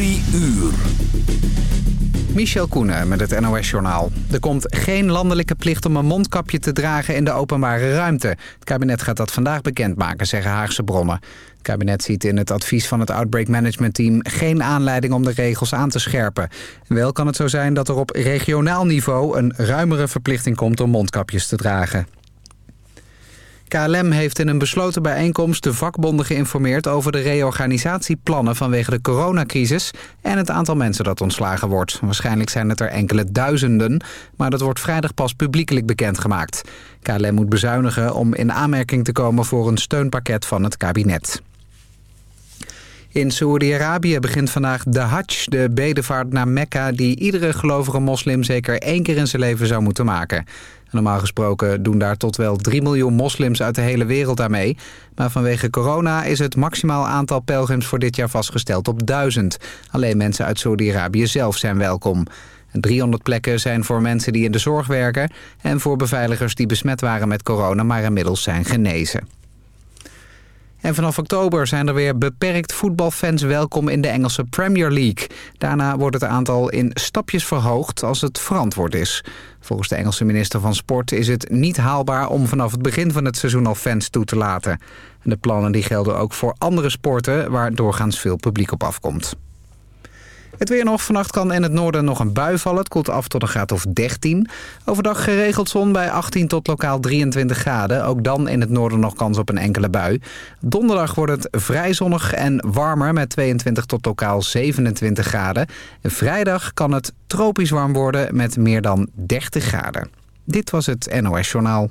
Drie uur. Michel Koenen met het NOS-journaal. Er komt geen landelijke plicht om een mondkapje te dragen in de openbare ruimte. Het kabinet gaat dat vandaag bekendmaken, zeggen Haagse bronnen. Het kabinet ziet in het advies van het Outbreak Management Team... geen aanleiding om de regels aan te scherpen. Wel kan het zo zijn dat er op regionaal niveau... een ruimere verplichting komt om mondkapjes te dragen. KLM heeft in een besloten bijeenkomst de vakbonden geïnformeerd over de reorganisatieplannen vanwege de coronacrisis en het aantal mensen dat ontslagen wordt. Waarschijnlijk zijn het er enkele duizenden, maar dat wordt vrijdag pas publiekelijk bekendgemaakt. KLM moet bezuinigen om in aanmerking te komen voor een steunpakket van het kabinet. In Saoedi-Arabië begint vandaag de Hajj, de bedevaart naar Mekka... die iedere gelovige moslim zeker één keer in zijn leven zou moeten maken. Normaal gesproken doen daar tot wel 3 miljoen moslims uit de hele wereld aan mee. Maar vanwege corona is het maximaal aantal pelgrims voor dit jaar vastgesteld op 1000. Alleen mensen uit Saudi-Arabië zelf zijn welkom. 300 plekken zijn voor mensen die in de zorg werken... en voor beveiligers die besmet waren met corona, maar inmiddels zijn genezen. En vanaf oktober zijn er weer beperkt voetbalfans welkom in de Engelse Premier League. Daarna wordt het aantal in stapjes verhoogd als het verantwoord is. Volgens de Engelse minister van Sport is het niet haalbaar om vanaf het begin van het seizoen al fans toe te laten. En de plannen die gelden ook voor andere sporten waar doorgaans veel publiek op afkomt. Het weer nog. Vannacht kan in het noorden nog een bui vallen. Het koelt af tot een graad of 13. Overdag geregeld zon bij 18 tot lokaal 23 graden. Ook dan in het noorden nog kans op een enkele bui. Donderdag wordt het vrij zonnig en warmer met 22 tot lokaal 27 graden. vrijdag kan het tropisch warm worden met meer dan 30 graden. Dit was het NOS Journaal.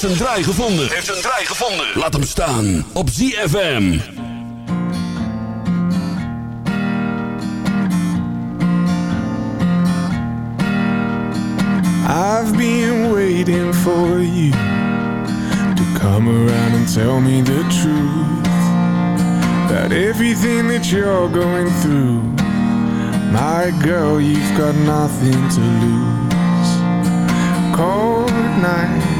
Heeft zijn draai gevonden. Heeft zijn draai gevonden. Laat hem staan op ZFM. I've been waiting for you to come around and tell me the truth about everything that you're going through. My girl, you've got nothing to lose. Cold nights and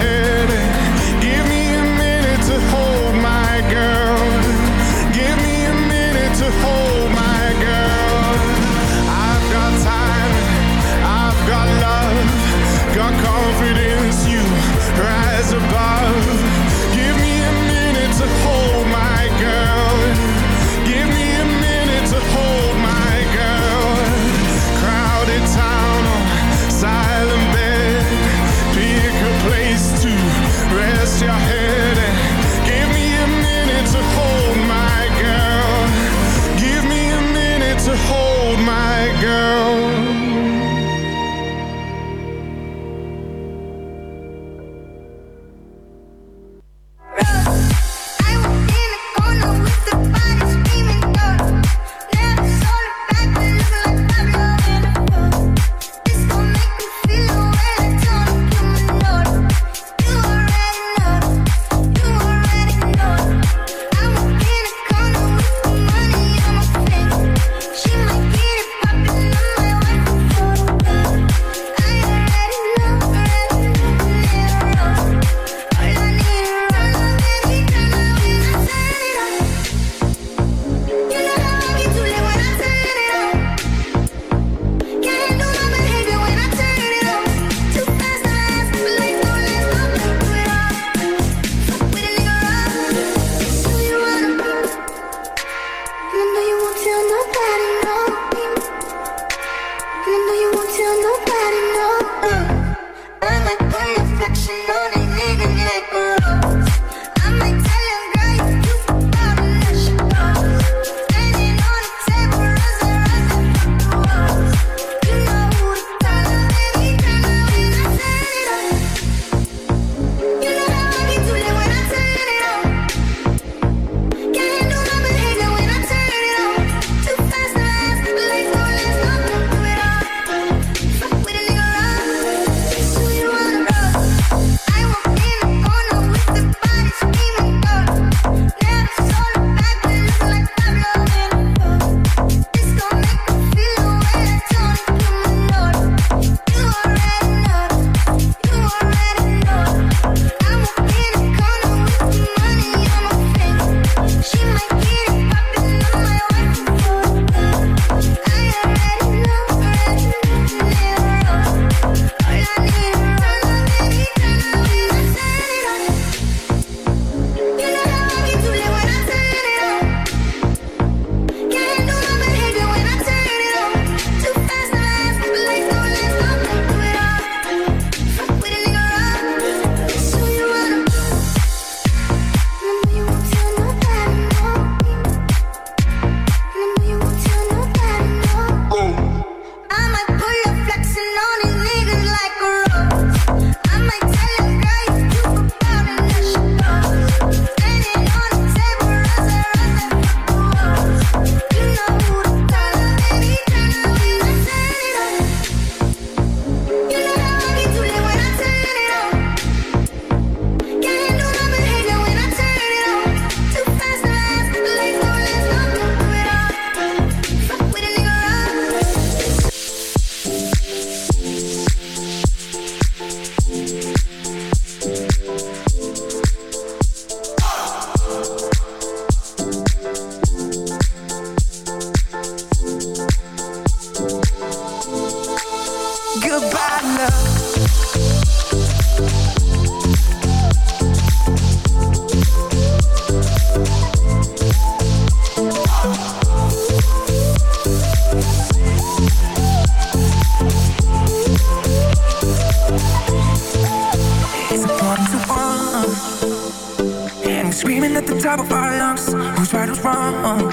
Screaming at the top of our lungs, who's right, who's wrong?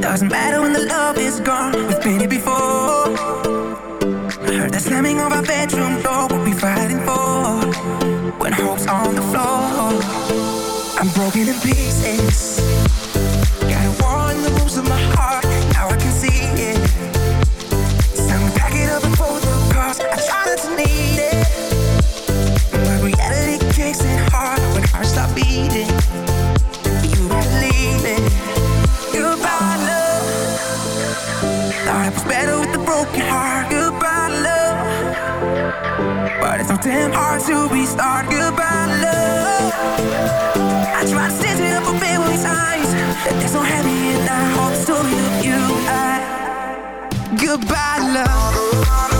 Doesn't matter when the love is gone, we've been here before. Heard the slamming of our bedroom door, what we fighting for? When hope's on the floor, I'm broken in pieces. Got a war in the rooms of my heart, damn hard to restart. Goodbye, love. I tried to stitch it up a billion times. There's no happy in the whole story of you. I, goodbye, love.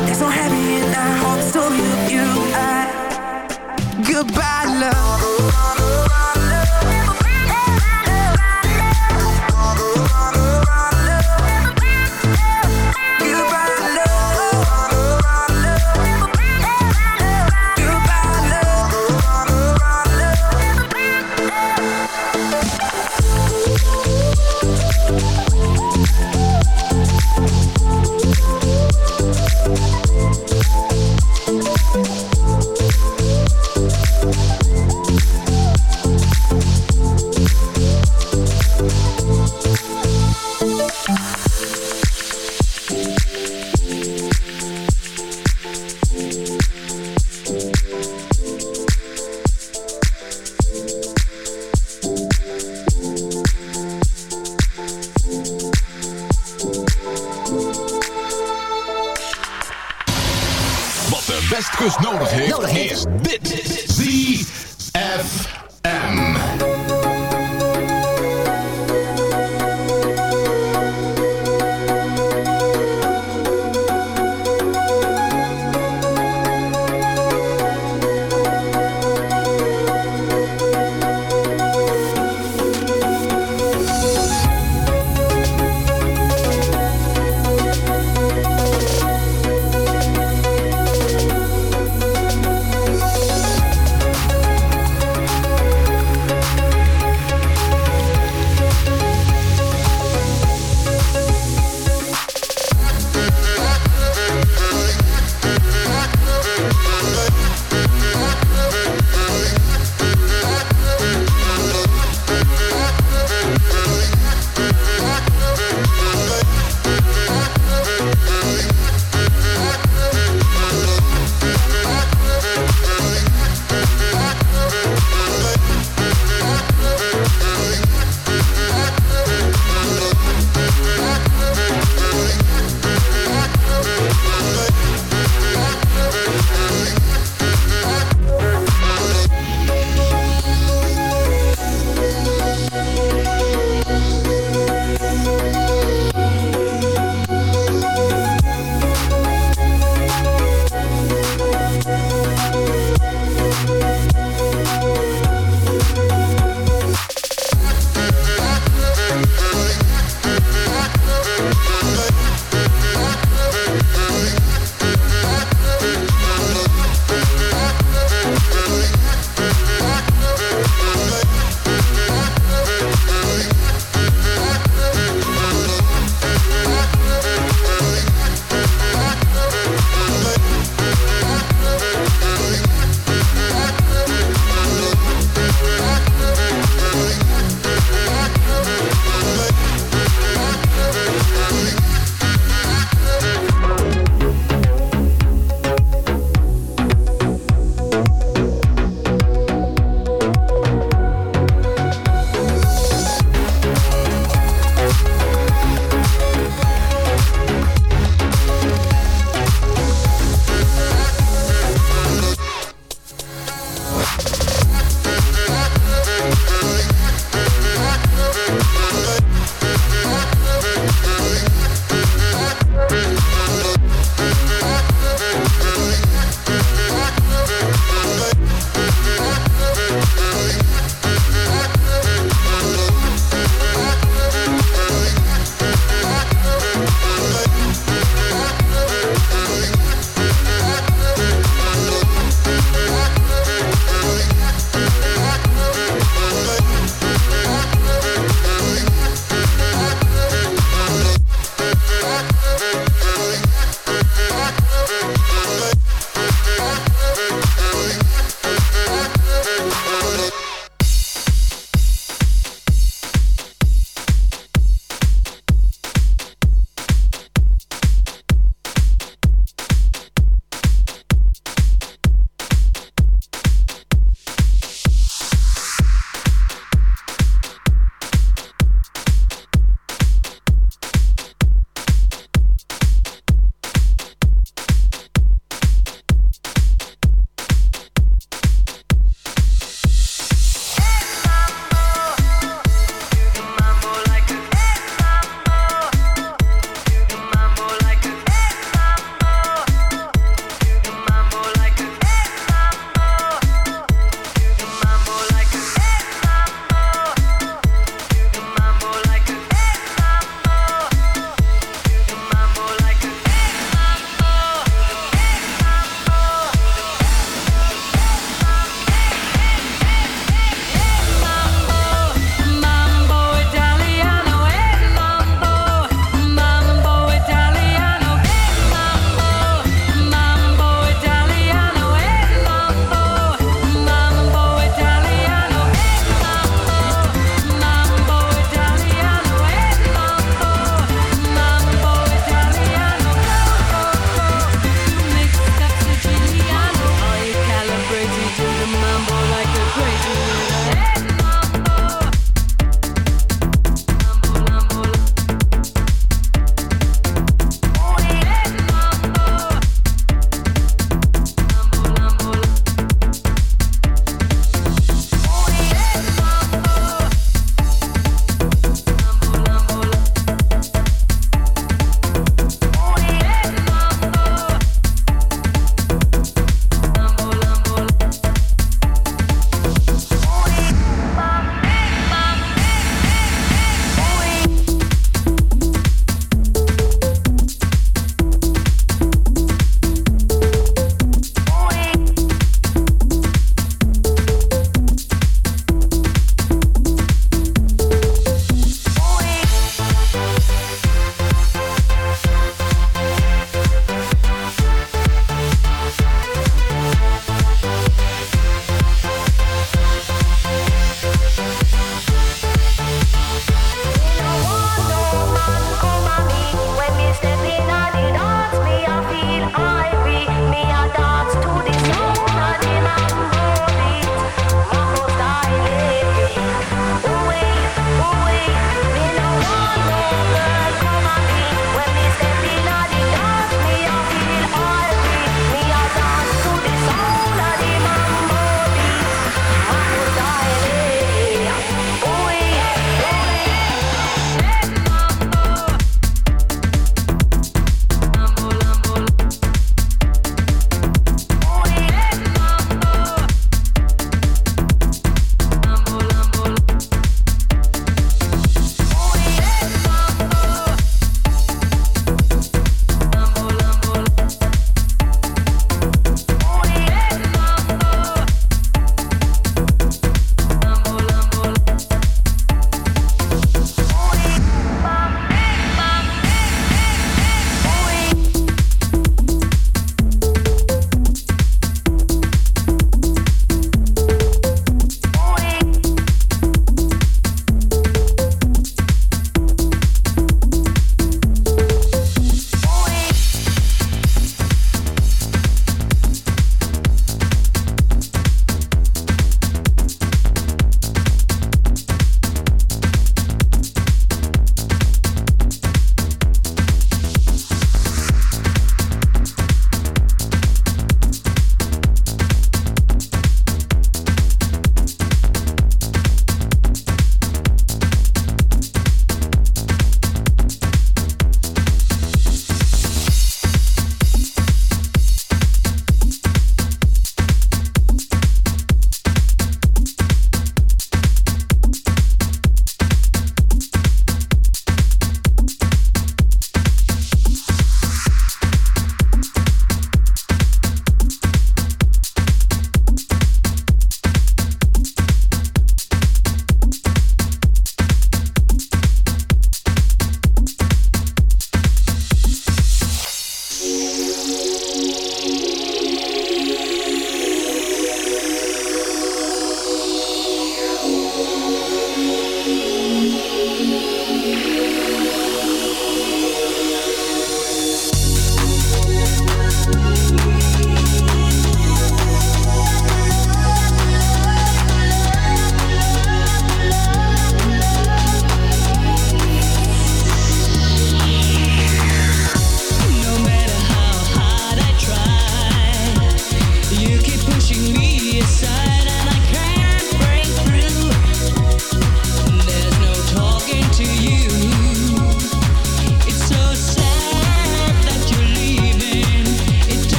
There's no happy in the whole story of you. I, goodbye, love.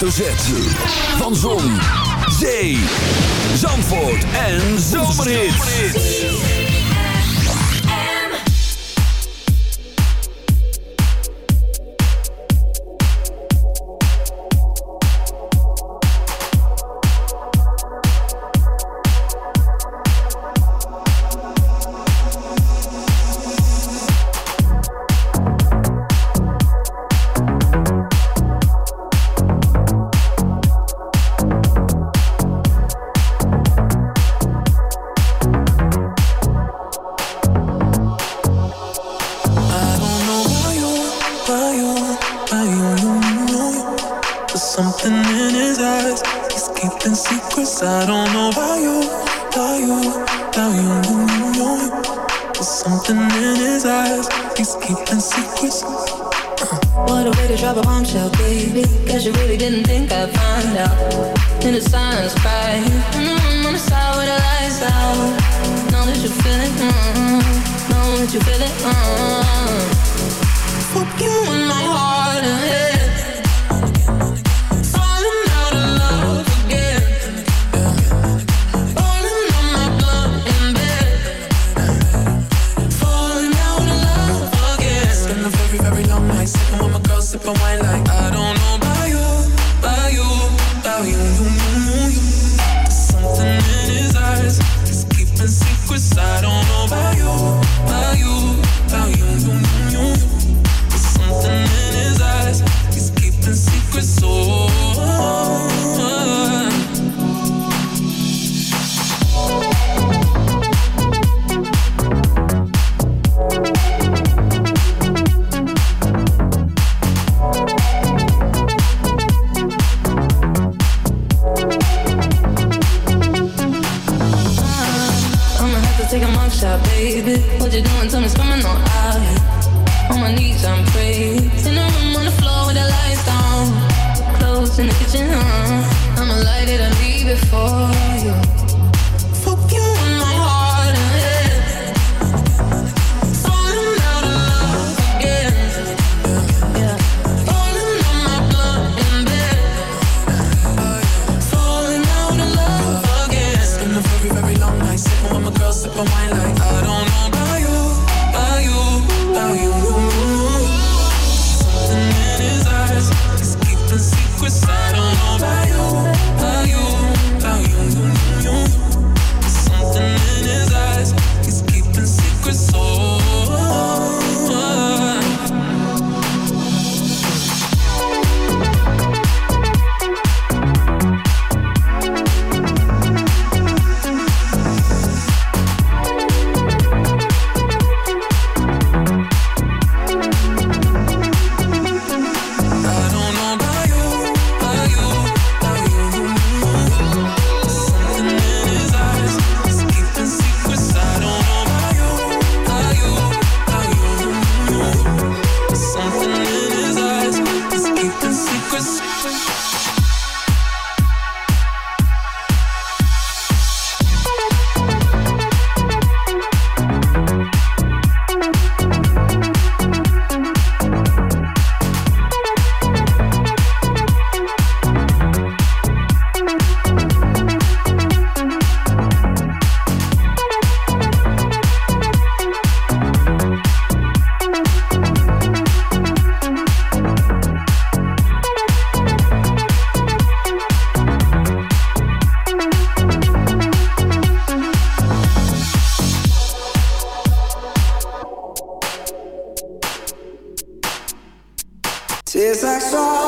hoofdletter Z. in the kitchen. Huh? I'ma light it and leave it for you. like so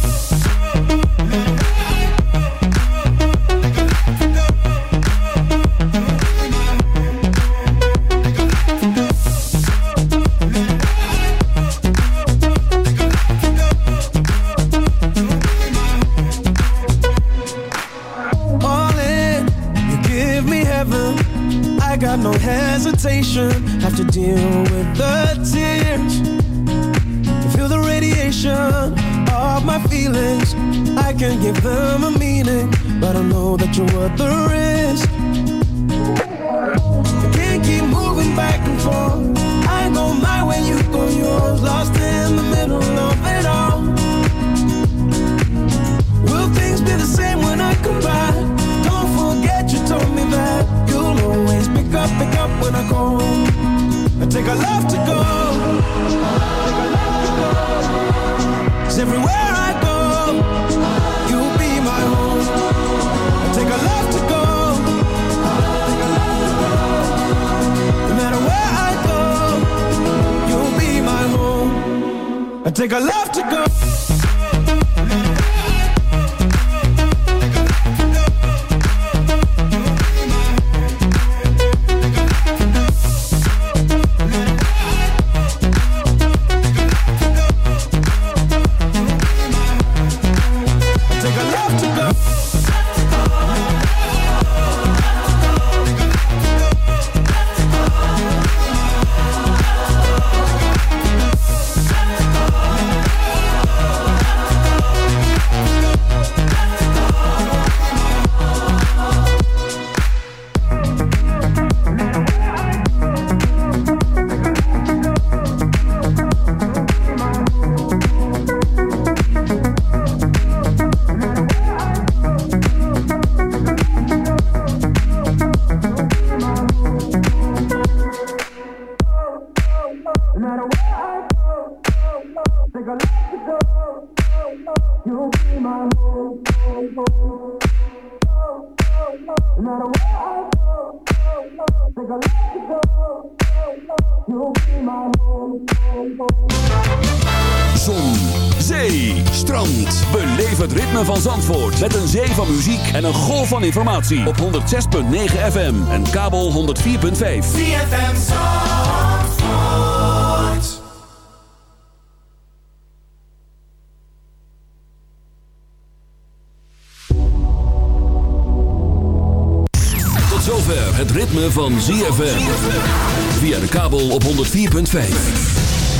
I take a love to go. Op 106.9 FM en kabel 104.5. Tot zover het ritme van ZFM. Via de kabel op 104.5.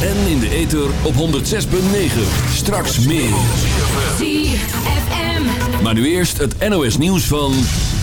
En in de ether op 106.9. Straks meer. ZFM. Maar nu eerst het NOS nieuws van...